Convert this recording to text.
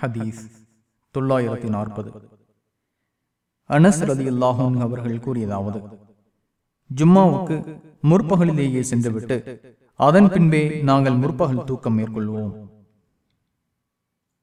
ஹதீஸ் தொள்ளாயிரத்தி நாற்பது. அனஸ் ரதி அவர்கள் கூறியதாவது ஜும்மாவுக்கு முற்பகலிலேயே சென்றுவிட்டு அதன் பின்பே நாங்கள் முற்பகல் தூக்கம் மேற்கொள்வோம்.